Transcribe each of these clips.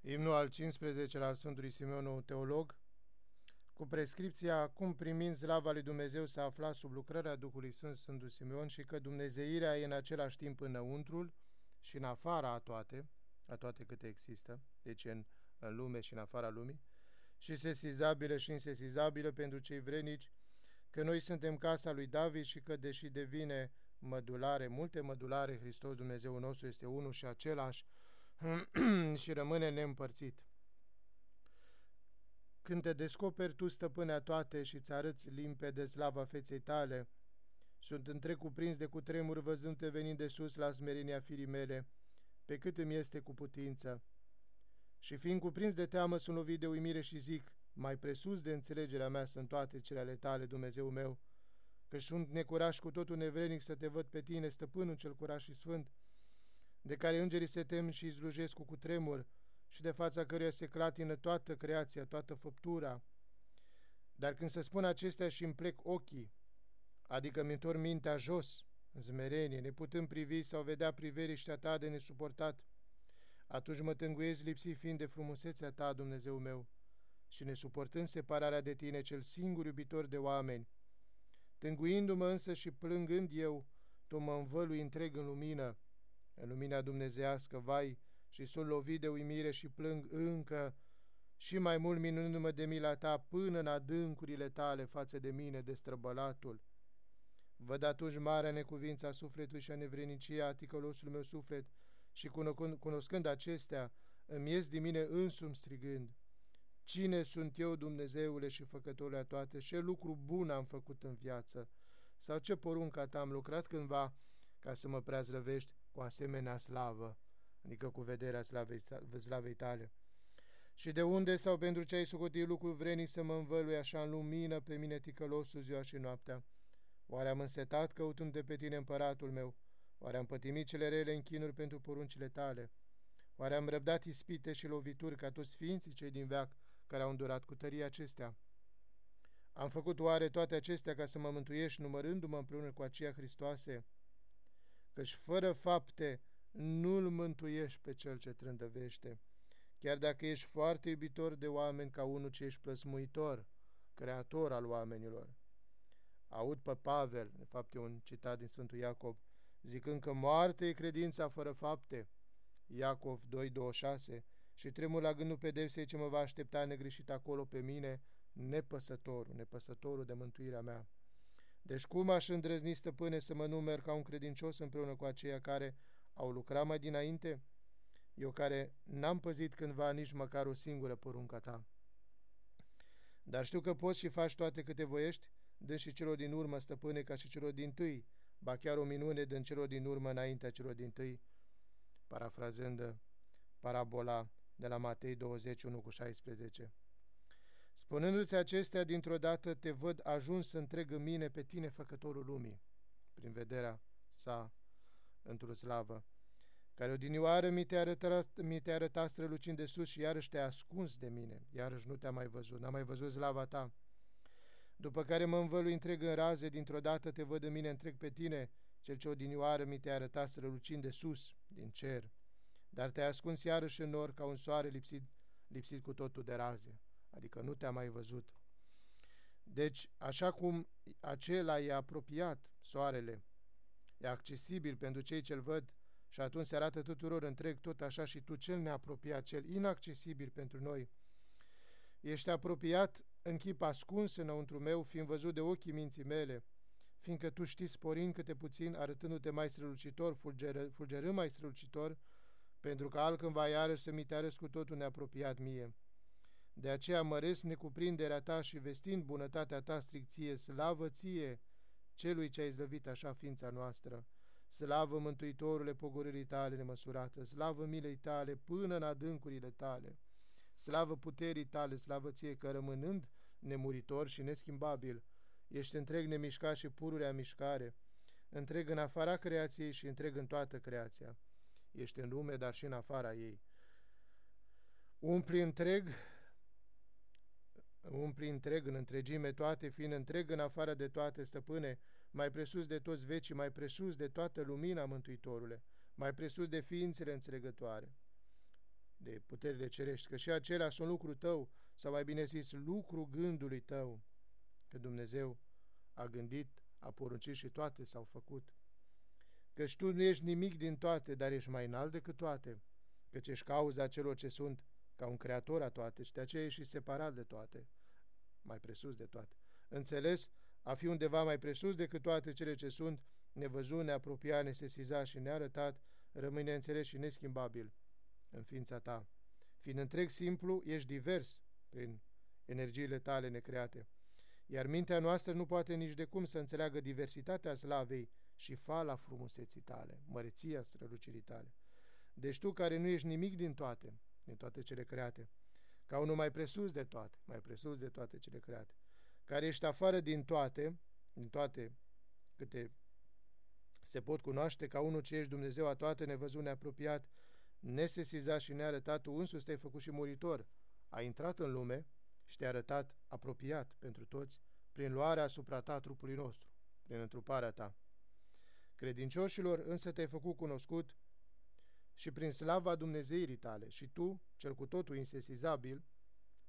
Imnul al 15 al Sfântului Simeon, teolog, cu prescripția cum primind slava lui Dumnezeu să afla sub lucrarea Duhului Sfânt Sfântul Simeon și că Dumnezeirea e în același timp înăuntrul și în afara a toate, a toate câte există, deci în, în lume și în afara lumii, și sesizabilă și insesizabilă pentru cei vrenici, că noi suntem casa lui David și că deși devine mădulare, multe mădulare, Hristos Dumnezeu nostru este unul și același și rămâne neîmpărțit. Când te descoperi tu, stăpânea toate, și ți arăți limpede slava feței tale, sunt întreg cuprins de cutremur văzându-te venind de sus la smerenia firii mele, pe cât îmi este cu putință. Și fiind cuprins de teamă, sunt lovit de uimire și zic, mai presus de înțelegerea mea sunt toate cele ale tale, Dumnezeu meu, că sunt necuraș cu totul nevrenic să te văd pe tine, stăpânul cel curaj și sfânt, de care îngerii se tem și izlujesc cu cutremur și de fața căruia se clatină toată creația, toată făptura. Dar când se spun acestea și îmi plec ochii, adică mi întorc mintea jos, în zmerenie, neputând privi sau vedea priveriștea ta de nesuportat, atunci mă tânguiesc lipsit fiind de frumusețea ta, Dumnezeu meu, și nesuportând separarea de tine, cel singur iubitor de oameni, tânguindu-mă însă și plângând eu, tu mă învălui întreg în lumină, în lumina dumnezească, vai, și sunt lovit de uimire și plâng încă și mai mult minunându-mă de mila ta până în adâncurile tale față de mine, de străbălatul. Văd atunci marea necuvința sufletului și a nevrenicia a ticălosul meu suflet și cunoscând acestea, îmi ies din mine însumi strigând, Cine sunt eu, Dumnezeule și făcătorul a toate? Ce lucru bun am făcut în viață? Sau ce porunca ta am lucrat cândva ca să mă preazrăvești cu asemenea slavă, adică cu vederea slavei, slavei tale? Și de unde sau pentru ce ai socotit lucrul vrenic să mă învălui așa în lumină pe mine ticălosul ziua și noaptea? Oare am însetat căutând de pe tine împăratul meu? Oare am pătimit cele rele închinuri pentru poruncile tale? Oare am răbdat ispite și lovituri ca toți sfinții cei din veac care au îndurat cu tărie acestea? Am făcut oare toate acestea ca să mă mântuiești numărându-mă împreună cu aceia Hristoase? Căci fără fapte nu-l mântuiești pe cel ce trândăvește, chiar dacă ești foarte iubitor de oameni ca unul ce ești plăsmuitor, creator al oamenilor. Aud pe Pavel, de fapt e un citat din Sfântul Iacob, zicând că moarte e credința fără fapte, Iacov 2.26, și tremur la gândul pedepsei ce mă va aștepta negreșit acolo pe mine, nepăsătorul, nepăsătorul de mântuirea mea. Deci cum aș îndrăzni, stăpâne, să mă numer ca un credincios împreună cu aceia care au lucrat mai dinainte? Eu care n-am păzit cândva nici măcar o singură porunca ta. Dar știu că poți și faci toate câte voiești, dă și celor din urmă, stăpâne, ca și celor din tâi, ba chiar o minune dând celor din urmă înaintea celor din tâi, parafrazând parabola de la Matei 21 cu 16. Spunându-ți acestea, dintr-o dată te văd ajuns întreg în mine pe tine, făcătorul lumii, prin vederea sa într-o slavă, care odinioară mi te-a arătat, mi te arătat strălucind de sus și iarăși te-a ascuns de mine, iarăși nu te-a mai văzut, n-am mai văzut slava ta. După care mă învălui întreg în raze, dintr-o dată te văd în mine întreg pe tine, cel ce odinioară mi te-a arătat strălucind de sus, din cer, dar te-ai ascuns iarăși în nor ca un soare lipsit, lipsit cu totul de raze, adică nu te-a mai văzut. Deci, așa cum acela e apropiat, soarele, e accesibil pentru cei ce-l văd și atunci se arată tuturor întreg, tot așa și tu cel neapropiat, cel inaccesibil pentru noi, ești apropiat în chip ascuns înăuntru meu, fiind văzut de ochii minții mele, fiindcă tu știți sporind câte puțin, arătându-te mai strălucitor, fulgeră, fulgerând mai strălucitor, pentru că altcândva iarăși să mi te arăți cu totul neapropiat mie. De aceea măresc necuprinderea ta și vestind bunătatea ta stricție, slavă ție, celui ce ai zlăvit așa ființa noastră, slavă Mântuitorule pogorârii tale nemăsurată, slavă milei tale până în adâncurile tale, slavă puterii tale, slavă ție că rămânând nemuritor și neschimbabil, ești întreg nemișcat și pururea mișcare, întreg în afara creației și întreg în toată creația. Ești în lume, dar și în afara ei. Umpli întreg, umpli întreg în întregime toate, fiind întreg în afară de toate, stăpâne, mai presus de toți vecii, mai presus de toată lumina Mântuitorule, mai presus de ființele înțelegătoare. de puterile cerești, că și acelea sunt lucru tău, sau mai bine zis, lucru gândului tău, că Dumnezeu a gândit, a poruncit și toate s-au făcut. Căci tu nu ești nimic din toate, dar ești mai înalt decât toate, căci ești cauza celor ce sunt, ca un creator a toate și de aceea ești și separat de toate, mai presus de toate. Înțeles, a fi undeva mai presus decât toate cele ce sunt, nevăzut, neapropiat, nesesizat și nearătat, rămâne înțeles și neschimbabil în ființa ta. Fiind întreg simplu, ești divers prin energiile tale necreate. Iar mintea noastră nu poate nici de cum să înțeleagă diversitatea slavei și fala frumuseții tale, măreția strălucirii tale. Deci tu care nu ești nimic din toate, din toate cele create, ca unul mai presus de toate, mai presus de toate cele create, care ești afară din toate, din toate câte se pot cunoaște ca unul ce ești Dumnezeu a toate, nevăzut, neapropiat, nesesizat și nearătat, tu însuți te-ai făcut și muritor. A intrat în lume și te-a arătat apropiat pentru toți prin luarea asupra ta trupului nostru, prin întruparea ta. Credincioșilor însă te-ai făcut cunoscut și prin slava Dumnezeirii tale și tu, cel cu totul insesizabil,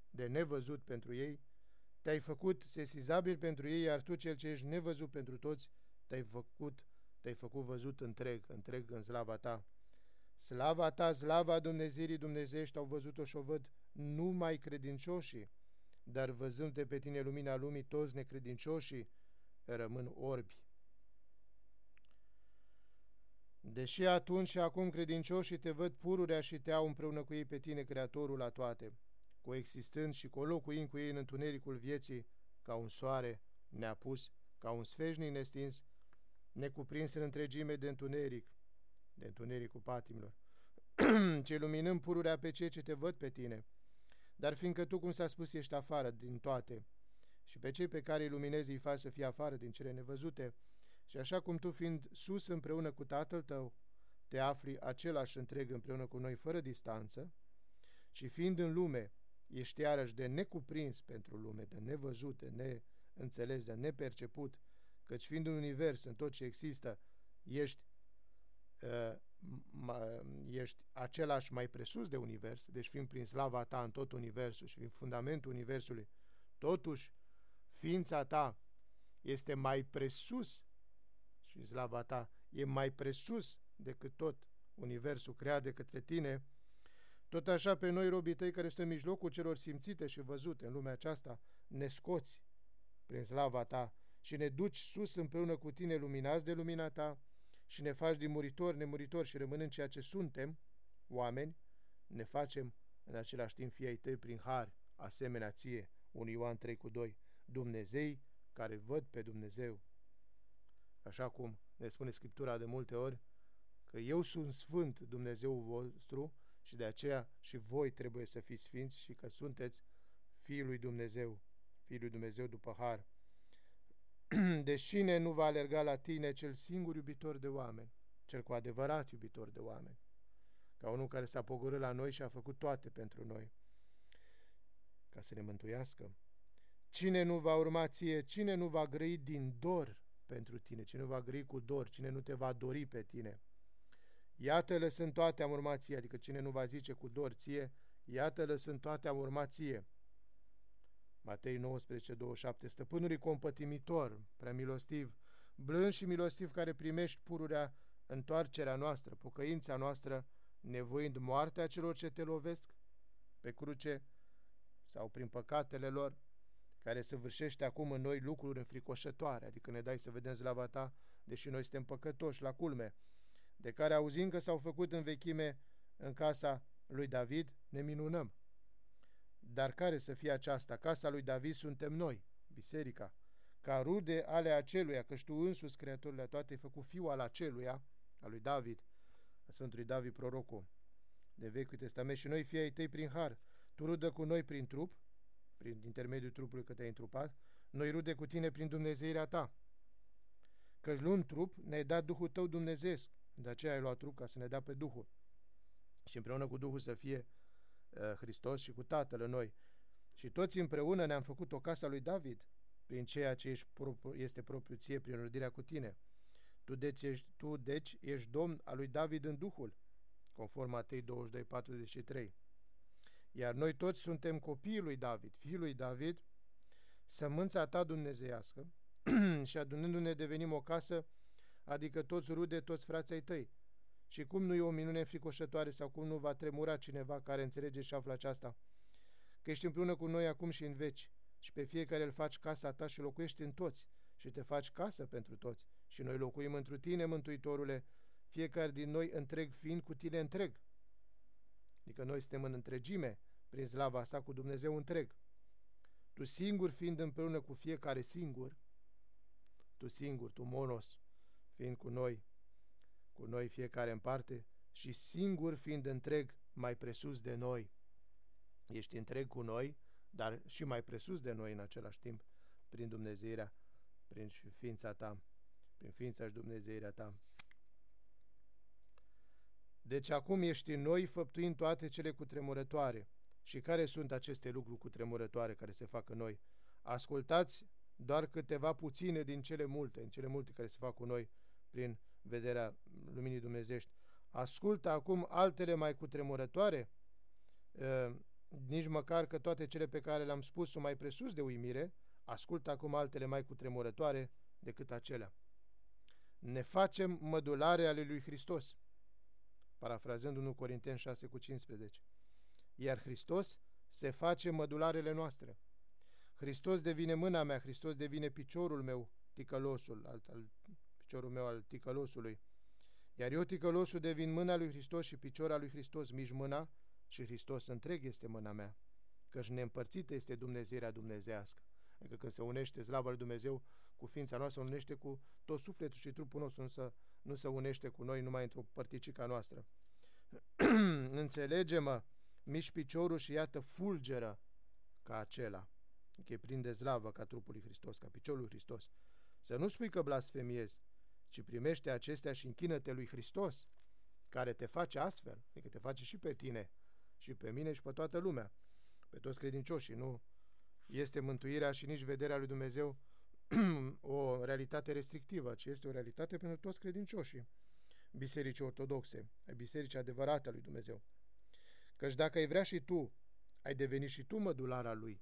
de nevăzut pentru ei, te-ai făcut sesizabil pentru ei, iar tu, cel ce ești nevăzut pentru toți, te-ai făcut, te-ai făcut văzut întreg, întreg în slava ta. Slava ta, slava Dumnezeirii Dumnezeiești au văzut-o și o văd numai credincioșii, dar văzând-te pe tine lumina lumii, toți necredincioșii rămân orbi. Deși atunci și acum credincioșii te văd pururea și te au împreună cu ei pe tine, Creatorul la toate, coexistând și colocuind cu ei în întunericul vieții, ca un soare neapus, ca un sfeșnic nestins, necuprins în întregime de întuneric, de întunericul patimilor, ce luminăm pururea pe cei ce te văd pe tine. Dar fiindcă tu, cum s-a spus, ești afară din toate, și pe cei pe care îi luminezi îi faci să fie afară din cele nevăzute, și așa cum tu, fiind sus împreună cu Tatăl tău, te afli același întreg împreună cu noi fără distanță, și fiind în lume, ești iarăși de necuprins pentru lume, de nevăzut, de neînțeles, de neperceput, căci fiind un univers în tot ce există, ești, uh, ești același mai presus de univers, deci fiind prin slava ta în tot universul și fiind fundamentul universului, totuși ființa ta este mai presus și slava ta e mai presus decât tot universul creat de către tine, tot așa pe noi, robii tăi, care suntem în mijlocul celor simțite și văzute în lumea aceasta, ne scoți prin slava ta și ne duci sus împreună cu tine luminați de lumina ta și ne faci din muritori nemuritori și rămânând ceea ce suntem, oameni, ne facem în același timp fiei tăi prin har, asemenea ție, 1 Ioan 3 cu 2, Dumnezei care văd pe Dumnezeu. Așa cum ne spune Scriptura de multe ori, că eu sunt sfânt Dumnezeu vostru și de aceea și voi trebuie să fiți sfinți și că sunteți Fiul lui Dumnezeu, Fiul lui Dumnezeu după har. Deși ne nu va alerga la tine cel singur iubitor de oameni, cel cu adevărat iubitor de oameni, ca unul care s-a pogorât la noi și a făcut toate pentru noi, ca să ne mântuiască. Cine nu va urma ție, cine nu va grăi din dor pentru tine, cine nu va grăi cu dor, cine nu te va dori pe tine, Iată-le sunt toate am urmat ție, adică cine nu va zice cu dor ție, iată-le sunt toate am urmat ție. Matei 19, 27, stăpânului compătimitor, prea milostiv, blând și milostiv care primești pururea întoarcerea noastră, pocăința noastră, nevoind moartea celor ce te lovesc pe cruce sau prin păcatele lor, care se vârșește acum în noi lucruri înfricoșătoare, adică ne dai să vedem slava ta, deși noi suntem păcătoși la culme, de care auzim că s-au făcut în vechime în casa lui David, ne minunăm. Dar care să fie aceasta? Casa lui David suntem noi, biserica, ca rude ale aceluia, că tu însuți, creatorile toate, ai făcut fiul al aceluia, al lui David, a Sfântului David prorocul de Vechiul Testament și noi fii ai tăi prin har. Tu rudă cu noi prin trup, prin intermediul trupului că te-ai întrupat, noi rude cu tine prin Dumnezeirea ta. Căci luând trup, ne-ai dat Duhul tău dumnezeesc, de aceea ai luat trup ca să ne dea pe Duhul. Și împreună cu Duhul să fie uh, Hristos și cu Tatăl în noi. Și toți împreună ne-am făcut o casă lui David, prin ceea ce ești propriu, este propriu ție, prin rudirea cu tine. Tu deci, ești, tu, deci, ești domn al lui David în Duhul, conform Matei 22, 43. Iar noi toți suntem copiii lui David, fiul lui David, sămânța ta dumnezeiască și adunându-ne devenim o casă, adică toți rude, toți frații ai tăi. Și cum nu e o minune fricoșătoare sau cum nu va tremura cineva care înțelege și află aceasta? Că ești împreună cu noi acum și în veci și pe fiecare îl faci casa ta și locuiești în toți și te faci casă pentru toți și noi locuim întru tine, Mântuitorule, fiecare din noi întreg fiind cu tine întreg. Adică noi suntem în întregime prin slava asta cu Dumnezeu întreg. Tu singur fiind împreună cu fiecare singur, tu singur, tu monos, fiind cu noi, cu noi fiecare în parte și singur fiind întreg mai presus de noi. Ești întreg cu noi, dar și mai presus de noi în același timp, prin Dumnezeirea, prin ființa ta, prin ființa și Dumnezeirea ta. Deci acum ești în noi făptuind toate cele cutremurătoare. Și care sunt aceste lucruri cutremurătoare care se fac în noi? Ascultați doar câteva puține din cele multe, în cele multe care se fac cu noi prin vederea luminii dumnezești. Ascultă acum altele mai cutremurătoare, uh, nici măcar că toate cele pe care le-am spus sunt mai presus de uimire, ascultă acum altele mai cutremurătoare decât acelea. Ne facem mădulare ale lui Hristos, parafrazând 1 Corinteni 6 cu 15. Iar Hristos se face mădularele noastre. Hristos devine mâna mea, Hristos devine piciorul meu, ticălosul, al, al, piciorul meu al ticălosului. Iar eu, ticălosul, devin mâna lui Hristos și piciora lui Hristos, mici mâna, și Hristos întreg este mâna mea, căci neîmpărțită este Dumnezeirea dumnezească. Adică când se unește slava lui Dumnezeu cu ființa noastră, unește cu tot sufletul și trupul nostru, însă nu se unește cu noi numai într-o părticică noastră. Înțelege-mă, mici piciorul și iată fulgeră ca acela, că e plin de slavă ca trupul lui Hristos, ca piciorul lui Hristos. Să nu spui că blasfemiezi, ci primește acestea și închină-te lui Hristos, care te face astfel, adică te face și pe tine, și pe mine și pe toată lumea, pe toți credincioșii, nu este mântuirea și nici vederea lui Dumnezeu o realitate restrictivă, ci este o realitate pentru toți credincioșii bisericii ortodoxe, a bisericii adevărate a lui Dumnezeu. Căci dacă ai vrea și tu, ai deveni și tu mădulara lui.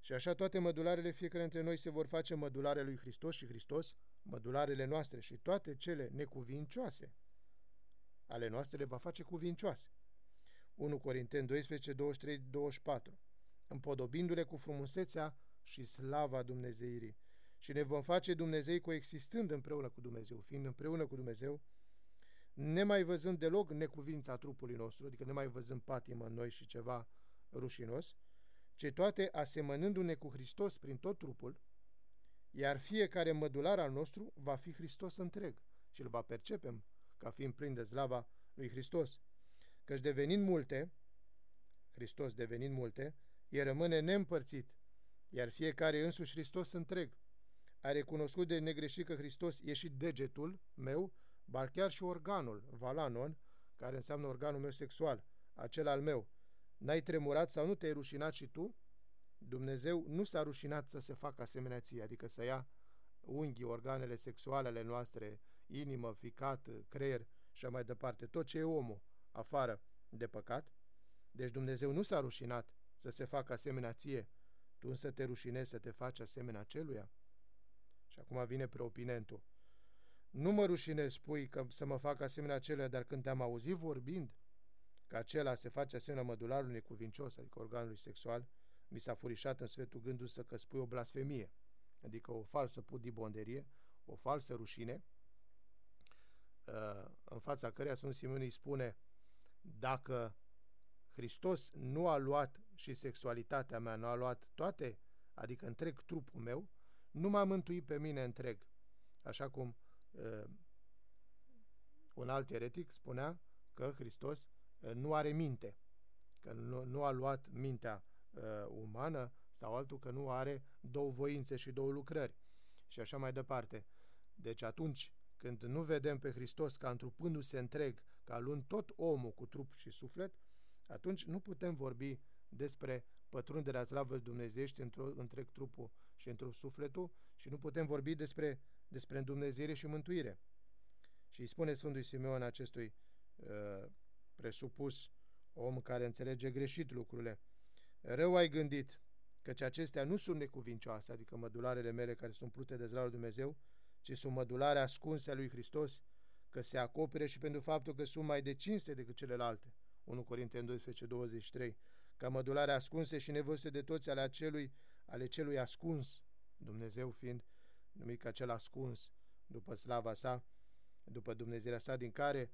Și așa toate mădularele fiecare dintre noi se vor face mădulare lui Hristos și Hristos mădularele noastre și toate cele necuvincioase ale noastre le va face cuvincioase. 1 Corinteni 12, 23, 24 împodobindu-le cu frumusețea și slava Dumnezeirii. Și ne vom face Dumnezei coexistând împreună cu Dumnezeu, fiind împreună cu Dumnezeu, nemai văzând deloc necuvința trupului nostru, adică nemai văzând patimă în noi și ceva rușinos, ci toate asemănându-ne cu Hristos prin tot trupul, iar fiecare mădular al nostru va fi Hristos întreg și îl va percepem ca fiind plin de slava lui Hristos. Căci devenind multe, Hristos devenind multe, el rămâne neîmpărțit, iar fiecare însuși Hristos întreg. A recunoscut de negreșit că Hristos e și degetul meu, bar chiar și organul, valanon, care înseamnă organul meu sexual, acel al meu. N-ai tremurat sau nu te-ai rușinat și tu? Dumnezeu nu s-a rușinat să se facă asemenea ție, adică să ia unghii, organele sexuale ale noastre, inimă, ficat, creier și mai departe, tot ce e omul afară de păcat. Deci Dumnezeu nu s-a rușinat să se facă asemenea ție, tu însă te rușinezi să te faci asemenea celuia? Și acum vine preopinentul. Nu mă rușinez, spui, că să mă fac asemenea celuia, dar când te-am auzit vorbind că acela se face asemenea mădularului necuvincios, adică organului sexual, mi s-a furișat în sfetul gândul să că spui o blasfemie, adică o falsă pudibonderie, o falsă rușine, uh, în fața căreia Sfântul Simeon îi spune dacă Hristos nu a luat și sexualitatea mea, nu a luat toate, adică întreg trupul meu, nu m-a mântuit pe mine întreg. Așa cum uh, un alt eretic spunea că Hristos uh, nu are minte, că nu, nu a luat mintea uh, umană sau altul că nu are două voințe și două lucrări și așa mai departe. Deci atunci când nu vedem pe Hristos ca întrupându-se întreg, ca luând tot omul cu trup și suflet, atunci nu putem vorbi despre pătrunderea slavă dumnezeiești într întreg trupul și într sufletul și nu putem vorbi despre, despre îndumnezeire și mântuire. Și îi spune Sfântul Simeon acestui uh, presupus om care înțelege greșit lucrurile. Rău ai gândit, căci acestea nu sunt necuvincioase, adică mădularele mele care sunt plute de zlarul Dumnezeu, ci sunt mădulare ascunse a lui Hristos, că se acopere și pentru faptul că sunt mai de cinste decât celelalte. 1 Corinteni 12, 23, ca mădulare ascunse și nevăzute de toți ale acelui, ale celui ascuns, Dumnezeu fiind numit ca cel ascuns, după slava sa, după Dumnezeirea sa, din care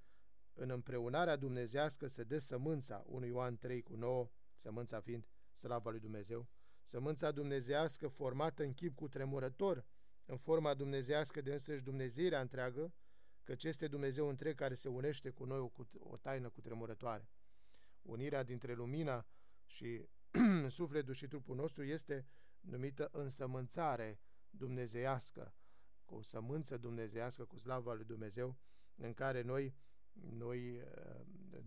în împreunarea dumnezească se dă sămânța, 1 Ioan 3 cu 9, sămânța fiind slava lui Dumnezeu, sămânța dumnezească formată în chip cu tremurător, în forma dumnezească de însăși Dumnezeirea întreagă, căci este Dumnezeu întreg care se unește cu noi o, cu, o taină cu tremurătoare. Unirea dintre lumina și sufletul și trupul nostru este numită însămânțare dumnezeiască, cu o sămânță dumnezeiască, cu slava lui Dumnezeu, în care noi, noi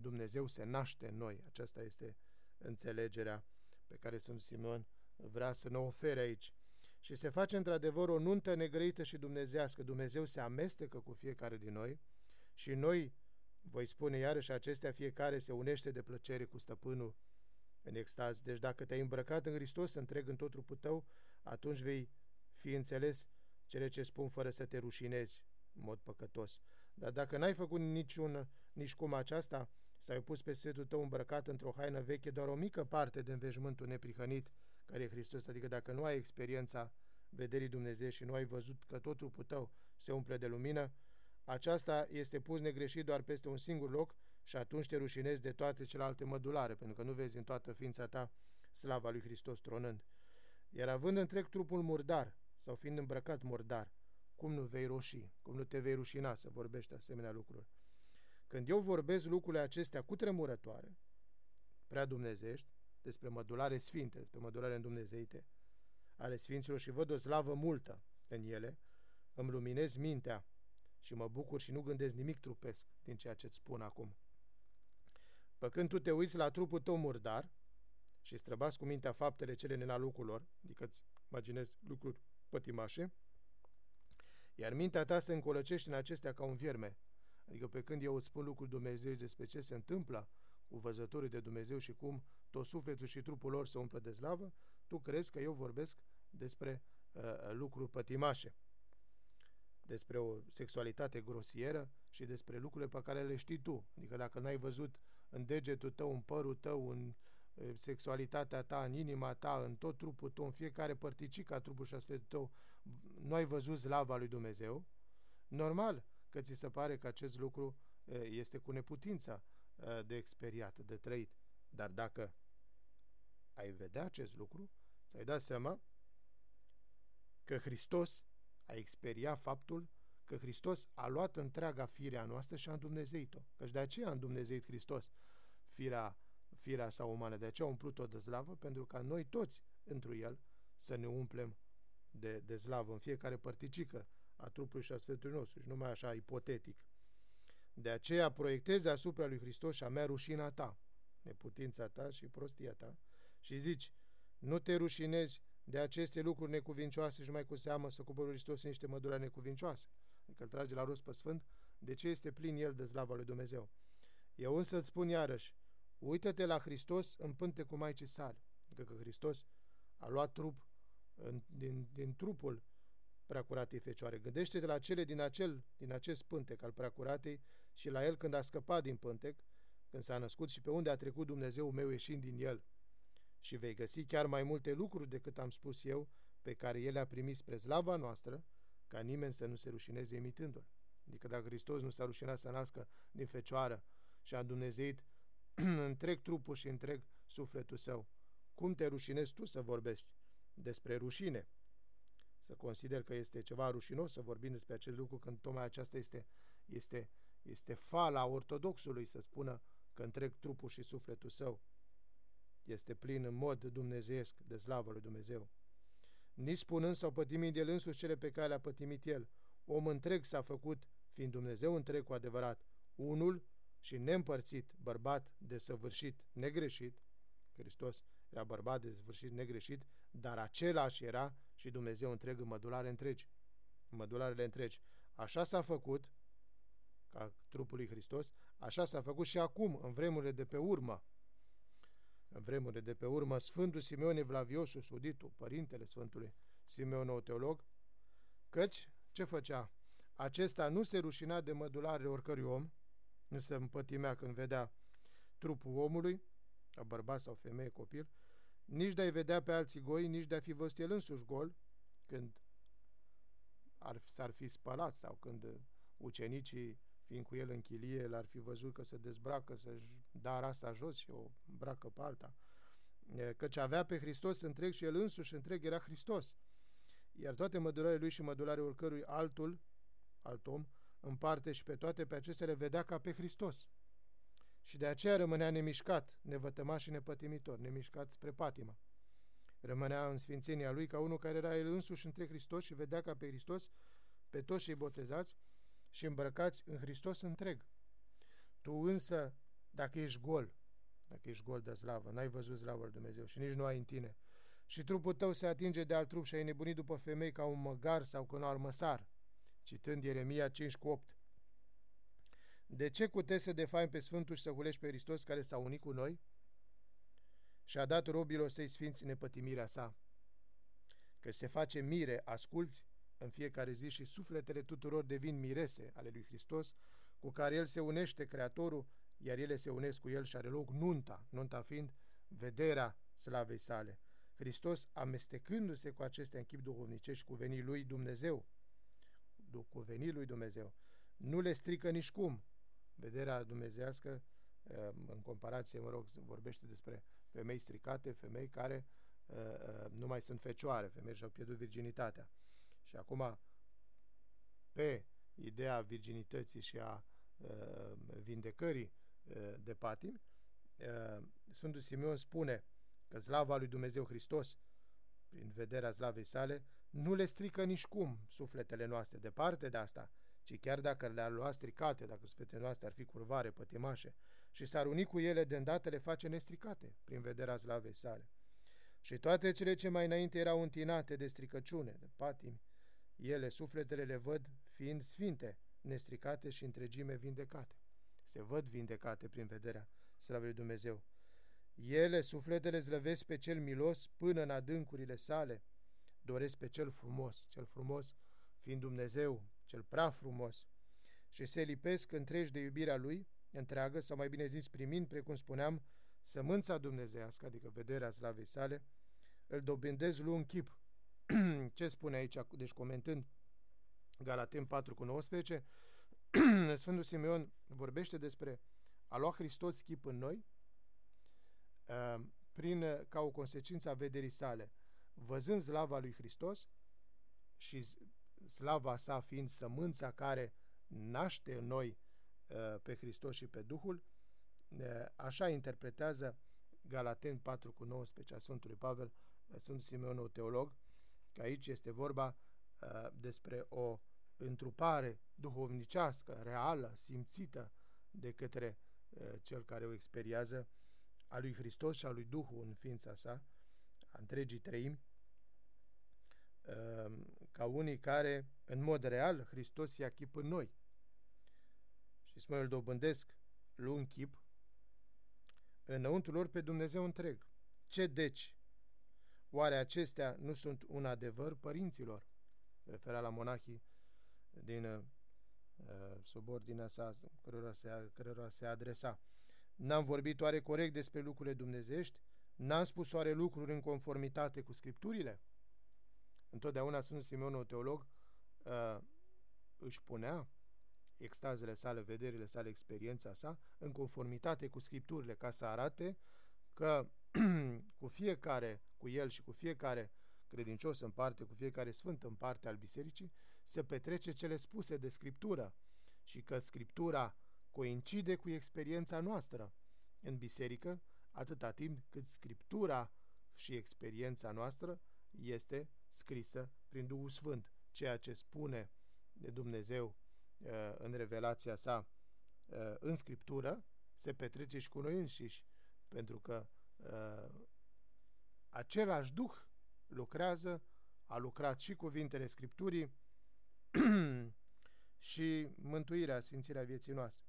Dumnezeu se naște în noi. Aceasta este înțelegerea pe care Sfântul Simon vrea să ne ofere aici. Și se face într-adevăr o nuntă negrăită și dumnezească. Dumnezeu se amestecă cu fiecare din noi și noi, voi spune iarăși acestea, fiecare se unește de plăcere cu stăpânul în extaz. Deci dacă te-ai îmbrăcat în Hristos întreg în tot trupul tău, atunci vei fi înțeles cele ce spun fără să te rușinezi în mod păcătos. Dar dacă n-ai făcut niciun, nici cum aceasta, să ai pus pe setul tău îmbrăcat într-o haină veche doar o mică parte de învejmântul neprihănit care e Hristos, adică dacă nu ai experiența vederii Dumnezeu și nu ai văzut că tot trupul tău se umple de lumină, aceasta este pus negreșit doar peste un singur loc și atunci te rușinezi de toate celelalte mădulare, pentru că nu vezi în toată ființa ta slava lui Hristos tronând. Iar având întreg trupul murdar, sau fiind îmbrăcat murdar, cum nu vei roși, cum nu te vei rușina să vorbești asemenea lucruri. Când eu vorbesc lucrurile acestea cu tremurătoare, prea dumnezești, despre mădulare sfinte, despre mădulare îndumnezeite ale sfinților și văd o slavă multă în ele, îmi luminez mintea și mă bucur și nu gândesc nimic trupesc din ceea ce îți spun acum. Pe când tu te uiți la trupul tău murdar și străbați cu mintea faptele cele nenalucul lor, adică îți imaginezi lucruri pătimașe, iar mintea ta se încolăcește în acestea ca un vierme, adică pe când eu îți spun lucruri Dumnezeu despre ce se întâmplă cu văzătorii de Dumnezeu și cum tot sufletul și trupul lor se umplă de slavă, tu crezi că eu vorbesc despre uh, lucruri pătimașe, despre o sexualitate grosieră și despre lucrurile pe care le știi tu. Adică dacă n-ai văzut în degetul tău, în părul tău, în uh, sexualitatea ta, în inima ta, în tot trupul tău, în fiecare părticică a trupului și a sfântului tău, nu ai văzut slava lui Dumnezeu, normal că ți se pare că acest lucru uh, este cu neputința uh, de experiat, de trăit. Dar dacă ai vedea acest lucru, ți-ai dat seama că Hristos a experiat faptul că Hristos a luat întreaga firea noastră și a îndumnezeit-o. Căci de aceea a îndumnezeit Hristos firea, firea sa umană, de aceea a umplut-o de slavă, pentru ca noi toți, întru El, să ne umplem de, de slavă în fiecare părticică a trupului și a Sfântului nostru și numai așa ipotetic. De aceea proiectezi asupra lui Hristos și a mea rușina ta, neputința ta și prostia ta, și zici, nu te rușinezi de aceste lucruri necuvincioase și mai cu seamă să cobori Hristos în niște mădura necuvincioase. Adică îl trage la rost pe Sfânt, de ce este plin el de slava lui Dumnezeu. Eu însă îți spun iarăși, uită-te la Hristos în pânte cu Maicii sale. Adică că Hristos a luat trup în, din, din trupul preacuratei Fecioare. Gândește-te la cele din, acel, din acest pântec al preacuratei și la el când a scăpat din pântec, când s-a născut și pe unde a trecut Dumnezeu meu ieșind din el. Și vei găsi chiar mai multe lucruri decât am spus eu, pe care el a primit spre slava noastră, ca nimeni să nu se rușineze imitându-l. Adică dacă Hristos nu s-a rușinat să nască din fecioară și a dumnezeit întreg trupul și întreg sufletul său, cum te rușinezi tu să vorbești despre rușine? Să consider că este ceva rușinos să vorbim despre acest lucru când tocmai aceasta este, este, este fala ortodoxului să spună că întreg trupul și sufletul său este plin în mod dumnezeiesc de slavă lui Dumnezeu. Nici spunând sau pătimind el însuși cele pe care le-a pătimit el, om întreg s-a făcut, fiind Dumnezeu întreg cu adevărat, unul și neîmpărțit, bărbat desăvârșit, negreșit, Hristos era bărbat desăvârșit, negreșit, dar același era și Dumnezeu întreg în mădulare întregi, în mădularele întregi. Așa s-a făcut, ca trupul lui Hristos, așa s-a făcut și acum, în vremurile de pe urmă, în vremurile de pe urmă, Sfântul Simeon Evlaviosul, suditul, părintele Sfântului Simeon, nou teolog, căci ce făcea? Acesta nu se rușina de mădularele oricărui om, nu se împătimea când vedea trupul omului, a bărbat sau femeie, copil, nici de a-i vedea pe alții goi, nici de a fi văzut el însuși gol, când ar, s-ar fi spălat sau când ucenicii, fiind cu el în chilie, l-ar fi văzut că se dezbracă, să-și da rasa jos și o bracă pe alta. Căci avea pe Hristos întreg și el însuși întreg era Hristos. Iar toate mădurarea lui și mădurarea oricărui altul, alt om, în parte și pe toate pe acestea le vedea ca pe Hristos. Și de aceea rămânea nemișcat, nevătămat și nepătimitor, nemișcat spre patimă. Rămânea în sfințenia lui ca unul care era el însuși între Hristos și vedea ca pe Hristos pe toți cei botezați și îmbrăcați în Hristos întreg. Tu însă, dacă ești gol, dacă ești gol de slavă, n-ai văzut slavă lui Dumnezeu și nici nu ai în tine, și trupul tău se atinge de alt trup și ai nebunit după femei ca un măgar sau ca un armăsar, citând Ieremia 5 cu 8. De ce cu te să defaim pe Sfântul și să hulești pe Hristos care s-a unit cu noi? Și a dat robilor să-i sfinți nepătimirea sa. Că se face mire, asculți, în fiecare zi și sufletele tuturor devin mirese ale lui Hristos, cu care El se unește Creatorul, iar ele se unesc cu El și are loc nunta, nunta fiind vederea slavei sale. Hristos, amestecându-se cu acestea în chip duhovnicești cu venii lui Dumnezeu, cu venii lui Dumnezeu, nu le strică nici cum. Vederea dumnezească, în comparație, mă rog, vorbește despre femei stricate, femei care nu mai sunt fecioare, femei și-au pierdut virginitatea. Și acum, pe ideea virginității și a vindecării de patim, Sfântul Simeon spune că slava lui Dumnezeu Hristos, prin vederea slavei sale, nu le strică nici cum sufletele noastre, departe de asta, ci chiar dacă le-ar lua stricate, dacă sufletele noastre ar fi curvare, pătimașe, și s-ar uni cu ele, de îndată le face nestricate, prin vederea slavei sale. Și toate cele ce mai înainte erau întinate de stricăciune, de patimi, ele, sufletele le văd fiind sfinte, nestricate și întregime vindecate. Se văd vindecate prin vederea slavei lui Dumnezeu. Ele, sufletele, zlăvesc pe cel milos până în adâncurile sale, doresc pe cel frumos, cel frumos fiind Dumnezeu, cel prea frumos, și se lipesc întregi de iubirea Lui, întreagă, sau mai bine zis, primind, precum spuneam, sămânța dumnezeiască, adică vederea slavei sale, îl dobândez lui în chip. Ce spune aici, deci comentând Galaten 4 cu 19, Sfântul Simeon vorbește despre a lua Hristos chip în noi, uh, prin, ca o consecință a vederii sale, văzând slava lui Hristos și slava sa fiind sămânța care naște în noi uh, pe Hristos și pe Duhul, uh, așa interpretează Galaten 4 cu 19 a Sfântului Pavel, uh, Sfântul Simeon, teolog, că aici este vorba despre o întrupare duhovnicească, reală, simțită de către cel care o experiază a lui Hristos și a lui Duhul în ființa sa, a întregii treimi, Ehm, ca unii care, în mod real, Hristos ia chip în noi. Și spune, îl dobândesc lung chip înăuntru lor pe Dumnezeu întreg. Ce deci? Oare acestea nu sunt un adevăr părinților? Referea la monahii din uh, subordinea sa cărora se, cărora se adresa. N-am vorbit oare corect despre lucrurile dumnezești? N-am spus oare lucruri în conformitate cu Scripturile? Întotdeauna Sfântul Simeon, teolog, uh, își punea extazele sale, vederile sale, experiența sa, în conformitate cu scripturile, ca să arate că cu fiecare, cu el și cu fiecare credincios în parte, cu fiecare sfânt în parte al bisericii, se petrece cele spuse de scriptură și că scriptura coincide cu experiența noastră în biserică, atâta timp cât scriptura și experiența noastră este scrisă prin Duhul Sfânt, ceea ce spune de Dumnezeu uh, în revelația sa uh, în Scriptură, se petrece și cu noi înșiși, pentru că uh, același Duh lucrează, a lucrat și cuvintele Scripturii și mântuirea, sfințirea vieții noastre.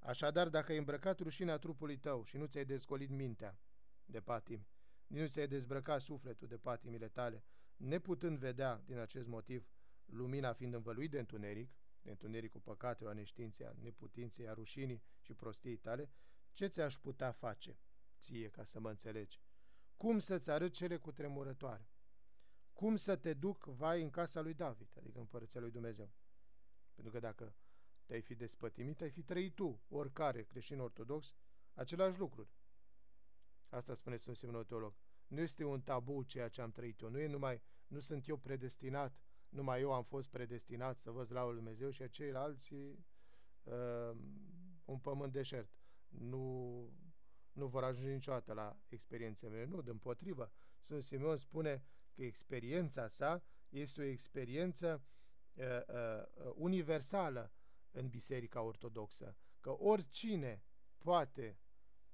Așadar, dacă ai îmbrăcat rușinea trupului tău și nu ți-ai dezgolit mintea de patimi, nici nu ți-ai dezbrăcat sufletul de patimile tale, neputând vedea din acest motiv, lumina fiind învăluit de întuneric, de întunericul păcatelor, a neștiinței, a neputinței, a rușinii și prostiei tale, ce ți-aș putea face ție ca să mă înțelegi? Cum să-ți arăt cele cu tremurătoare? Cum să te duc, vai, în casa lui David, adică în părăția lui Dumnezeu? Pentru că dacă te-ai fi despătimit, ai fi trăit tu, oricare creștin ortodox, același lucruri. Asta spune Sfântul Simeon Teolog. Nu este un tabu ceea ce am trăit eu. Nu, e numai, nu sunt eu predestinat, numai eu am fost predestinat să văd la lui Dumnezeu și ceilalți uh, un pământ deșert. Nu, nu vor ajunge niciodată la experiențele mele. Nu, din potrivă. Sfântul Simeon spune că experiența sa este o experiență uh, uh, universală în Biserica Ortodoxă. Că oricine poate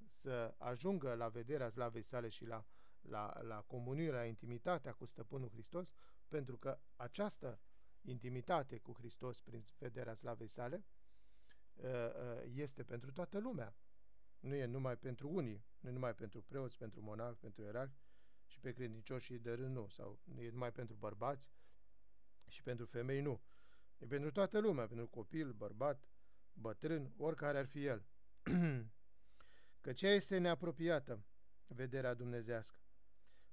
să ajungă la vederea slavei sale și la, la, la comuniunea, la intimitatea cu Stăpânul Hristos, pentru că această intimitate cu Hristos prin vederea slavei sale uh, uh, este pentru toată lumea. Nu e numai pentru unii, nu e numai pentru preoți, pentru monaci, pentru ierarhi și pe credincioșii de rând nu, sau nu e numai pentru bărbați și pentru femei nu. E pentru toată lumea, pentru copil, bărbat, bătrân, oricare ar fi el. că ce este neapropiată vederea dumnezească.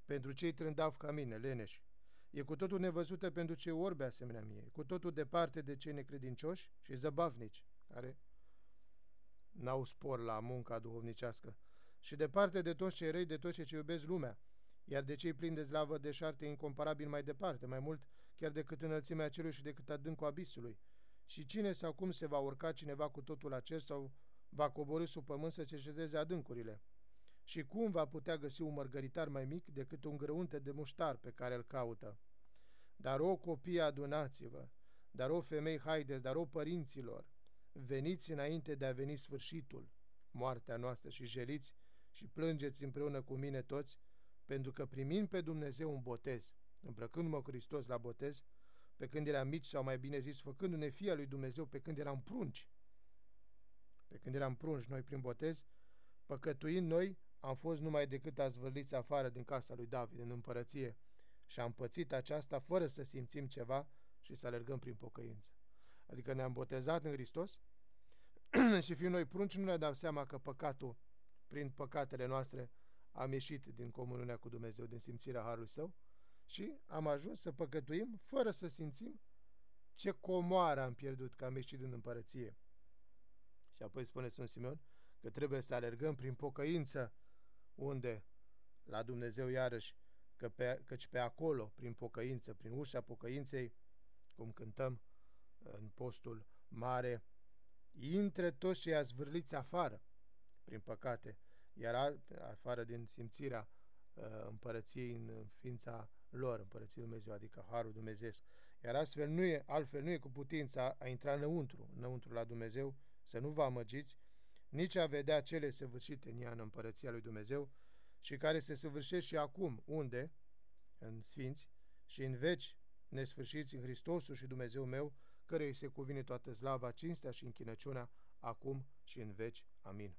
Pentru cei trândav ca mine, leneși, e cu totul nevăzută pentru cei orbe asemenea mie, cu totul departe de cei necredincioși și zăbavnici, care n-au spor la munca duhovnicească, și departe de toți cei răi, de toți cei ce iubesc lumea, iar de cei plini de slavă deșarte incomparabil mai departe, mai mult chiar decât înălțimea celui și decât adâncul abisului. Și cine sau cum se va urca cineva cu totul acest sau va coborâ sub pământ să cerceteze adâncurile? Și cum va putea găsi un mărgăritar mai mic decât un grăunte de muștar pe care îl caută? Dar o copii adunați-vă, dar o femei haideți, dar o părinților, veniți înainte de a veni sfârșitul, moartea noastră și jeliți și plângeți împreună cu mine toți, pentru că primind pe Dumnezeu un botez, îmbrăcându-mă Hristos la botez, pe când eram mici sau mai bine zis, făcându-ne fia lui Dumnezeu pe când eram prunci, pe când eram prunci noi prin botez, păcătuind noi, am fost numai decât azvârliți afară din casa lui David, în împărăție, și am pățit aceasta fără să simțim ceva și să alergăm prin pocăință. Adică ne-am botezat în Hristos și fiind noi prunci, nu ne dăm seama că păcatul, prin păcatele noastre, am ieșit din comuniunea cu Dumnezeu, din simțirea Harului Său și am ajuns să păcătuim fără să simțim ce comoară am pierdut că am ieșit din împărăție. Și apoi spune Sfânt Simeon că trebuie să alergăm prin pocăință unde la Dumnezeu iarăși că pe, căci pe acolo, prin pocăință, prin ușa pocăinței, cum cântăm în postul mare, intre toți cei zvârliți afară prin păcate, iar afară din simțirea uh, împărăției în ființa lor, împărăției Dumnezeu, adică Harul Dumnezeu. Iar astfel nu e, altfel nu e cu putința a intra înăuntru, înăuntru la Dumnezeu, să nu vă amăgiți, nici a vedea cele săvârșite în ea în împărăția lui Dumnezeu și care se săvârșesc și acum, unde? În Sfinți și în veci nesfârșiți în Hristosul și Dumnezeu meu, căreia se cuvine toată slava, cinstea și închinăciunea, acum și în veci. Amin.